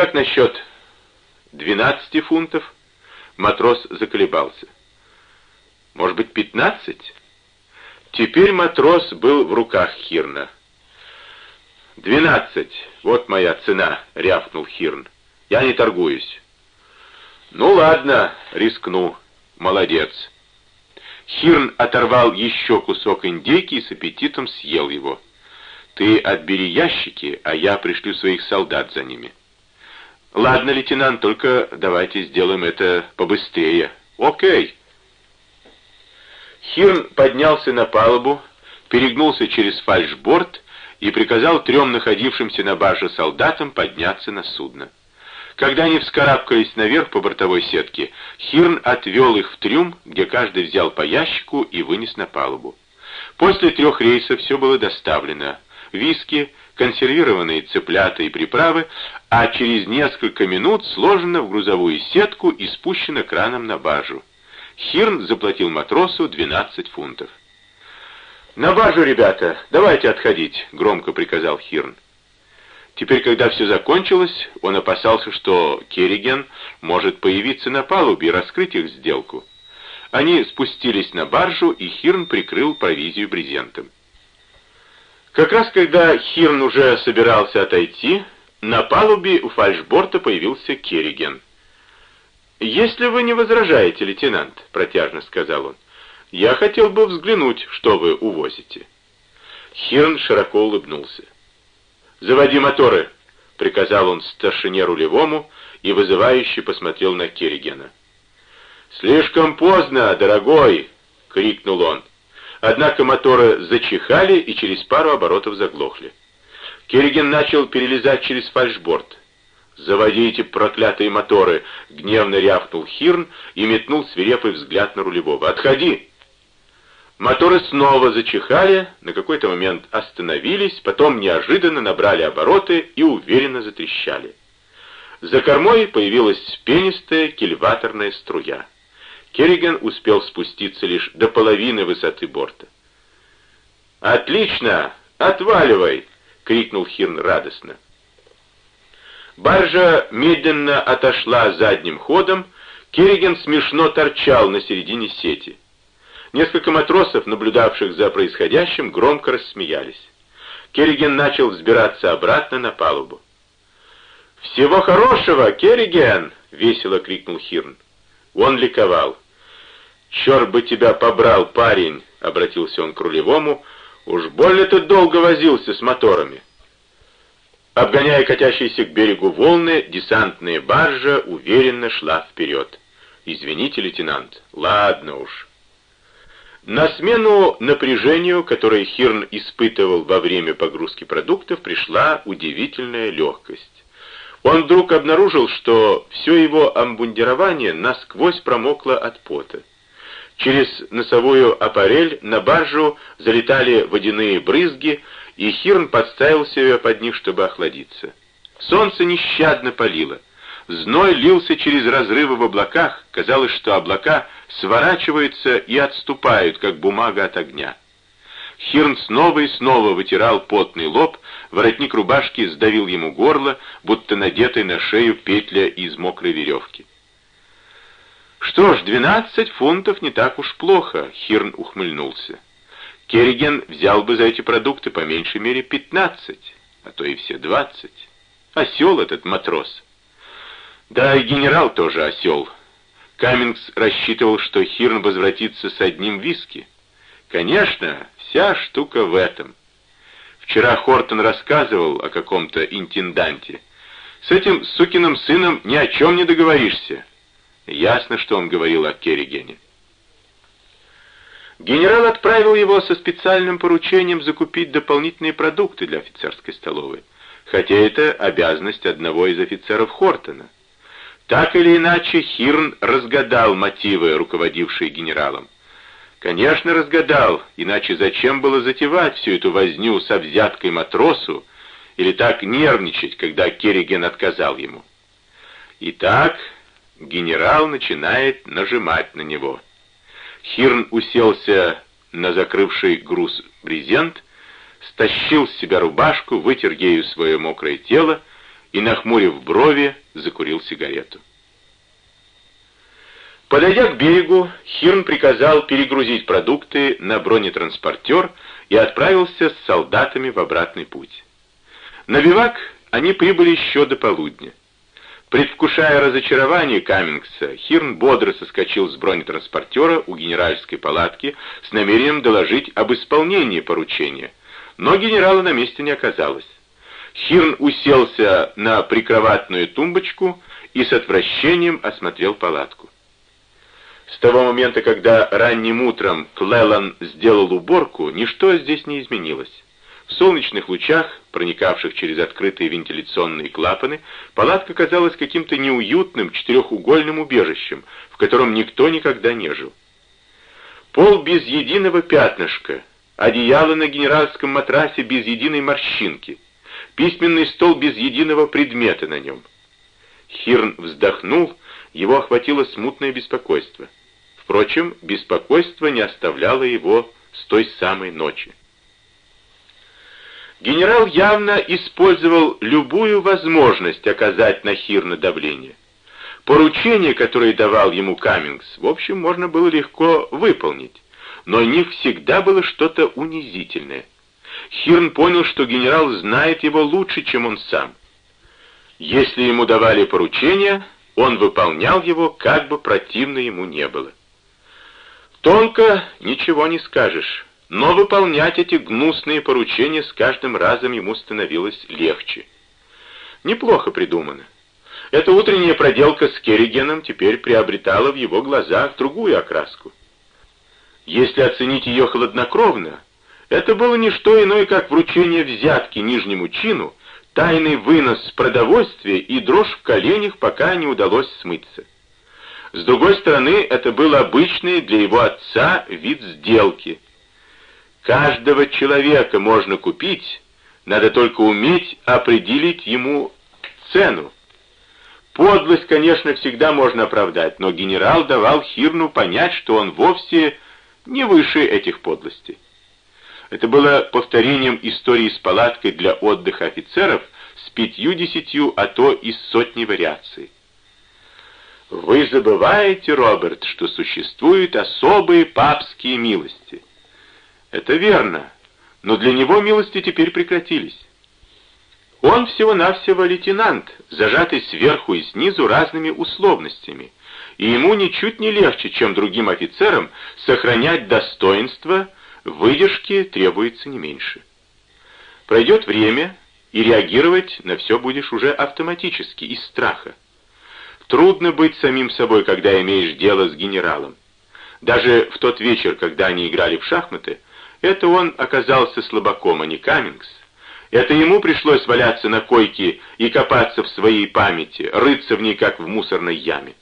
как насчет 12 фунтов?» Матрос заколебался. «Может быть, 15?» Теперь матрос был в руках Хирна. «Двенадцать, вот моя цена», — рявкнул Хирн. «Я не торгуюсь». «Ну ладно, рискну. Молодец». Хирн оторвал еще кусок индейки и с аппетитом съел его. «Ты отбери ящики, а я пришлю своих солдат за ними». «Ладно, лейтенант, только давайте сделаем это побыстрее». «Окей». Хирн поднялся на палубу, перегнулся через фальшборд и приказал трем находившимся на барже солдатам подняться на судно. Когда они вскарабкались наверх по бортовой сетке, Хирн отвел их в трюм, где каждый взял по ящику и вынес на палубу. После трех рейсов все было доставлено. Виски, консервированные цыплята и приправы, а через несколько минут сложено в грузовую сетку и спущено краном на баржу. Хирн заплатил матросу 12 фунтов. «На баржу, ребята, давайте отходить», — громко приказал Хирн. Теперь, когда все закончилось, он опасался, что Керриген может появиться на палубе и раскрыть их сделку. Они спустились на баржу, и Хирн прикрыл провизию брезентом. Как раз когда Хирн уже собирался отойти, на палубе у фальшборта появился Керриген. «Если вы не возражаете, лейтенант», — протяжно сказал он, — «я хотел бы взглянуть, что вы увозите». Хирн широко улыбнулся. «Заводи моторы», — приказал он старшине рулевому и вызывающе посмотрел на Керригена. «Слишком поздно, дорогой!» — крикнул он. Однако моторы зачихали и через пару оборотов заглохли. Керриген начал перелезать через фальшборд. «Заводите проклятые моторы!» — гневно рявкнул Хирн и метнул свирепый взгляд на рулевого. «Отходи!» Моторы снова зачихали, на какой-то момент остановились, потом неожиданно набрали обороты и уверенно затрещали. За кормой появилась пенистая кильваторная струя. Керриган успел спуститься лишь до половины высоты борта. «Отлично! Отваливай!» — крикнул Хирн радостно. Баржа медленно отошла задним ходом, Керриген смешно торчал на середине сети. Несколько матросов, наблюдавших за происходящим, громко рассмеялись. Керриген начал взбираться обратно на палубу. «Всего хорошего, Керриген!» — весело крикнул Хирн. Он ликовал. «Черт бы тебя побрал, парень!» — обратился он к рулевому. «Уж больно ты долго возился с моторами!» Обгоняя катящиеся к берегу волны, десантная баржа уверенно шла вперед. «Извините, лейтенант, ладно уж». На смену напряжению, которое Хирн испытывал во время погрузки продуктов, пришла удивительная легкость. Он вдруг обнаружил, что все его амбундирование насквозь промокло от пота. Через носовую аппарель на баржу залетали водяные брызги, и Хирн подставил себя под них, чтобы охладиться. Солнце нещадно палило. Зной лился через разрывы в облаках, казалось, что облака сворачиваются и отступают, как бумага от огня. Хирн снова и снова вытирал потный лоб, воротник рубашки сдавил ему горло, будто надетый на шею петля из мокрой веревки. «Что ж, двенадцать фунтов не так уж плохо», — Хирн ухмыльнулся. Керриген взял бы за эти продукты по меньшей мере пятнадцать, а то и все двадцать. Осел этот матрос. Да, и генерал тоже осел. Каммингс рассчитывал, что Хирн возвратится с одним виски. Конечно, вся штука в этом. Вчера Хортон рассказывал о каком-то интенданте. С этим сукиным сыном ни о чем не договоришься. Ясно, что он говорил о Керригене. Генерал отправил его со специальным поручением закупить дополнительные продукты для офицерской столовой, хотя это обязанность одного из офицеров Хортона. Так или иначе, Хирн разгадал мотивы, руководившие генералом. Конечно, разгадал, иначе зачем было затевать всю эту возню со взяткой матросу или так нервничать, когда Керриген отказал ему. Итак, генерал начинает нажимать на него. Хирн уселся на закрывший груз брезент, стащил с себя рубашку, вытер ею свое мокрое тело и, нахмурив брови, закурил сигарету. Подойдя к берегу, Хирн приказал перегрузить продукты на бронетранспортер и отправился с солдатами в обратный путь. На бивак они прибыли еще до полудня. Предвкушая разочарование Каммингса, Хирн бодро соскочил с бронетранспортера у генеральской палатки с намерением доложить об исполнении поручения, но генерала на месте не оказалось. Хирн уселся на прикроватную тумбочку и с отвращением осмотрел палатку. С того момента, когда ранним утром Клеллан сделал уборку, ничто здесь не изменилось. В солнечных лучах, проникавших через открытые вентиляционные клапаны, палатка казалась каким-то неуютным четырехугольным убежищем, в котором никто никогда не жил. Пол без единого пятнышка, одеяло на генеральском матрасе без единой морщинки, письменный стол без единого предмета на нем. Хирн вздохнул, его охватило смутное беспокойство. Впрочем, беспокойство не оставляло его с той самой ночи. Генерал явно использовал любую возможность оказать на Хирна давление. Поручения, которые давал ему Каммингс, в общем, можно было легко выполнить, но в них всегда было что-то унизительное. Хирн понял, что генерал знает его лучше, чем он сам. Если ему давали поручения, он выполнял его, как бы противно ему не было. Тонко ничего не скажешь, но выполнять эти гнусные поручения с каждым разом ему становилось легче. Неплохо придумано. Эта утренняя проделка с Керригеном теперь приобретала в его глазах другую окраску. Если оценить ее хладнокровно, это было не что иное, как вручение взятки нижнему чину, тайный вынос продовольствия и дрожь в коленях, пока не удалось смыться. С другой стороны, это был обычный для его отца вид сделки. Каждого человека можно купить, надо только уметь определить ему цену. Подлость, конечно, всегда можно оправдать, но генерал давал Хирну понять, что он вовсе не выше этих подлостей. Это было повторением истории с палаткой для отдыха офицеров с пятью-десятью, а то и сотней вариаций. Вы забываете, Роберт, что существуют особые папские милости. Это верно, но для него милости теперь прекратились. Он всего-навсего лейтенант, зажатый сверху и снизу разными условностями, и ему ничуть не легче, чем другим офицерам, сохранять достоинство, выдержки требуется не меньше. Пройдет время, и реагировать на все будешь уже автоматически, из страха. Трудно быть самим собой, когда имеешь дело с генералом. Даже в тот вечер, когда они играли в шахматы, это он оказался слабаком, а не Каммингс. Это ему пришлось валяться на койке и копаться в своей памяти, рыться в ней, как в мусорной яме.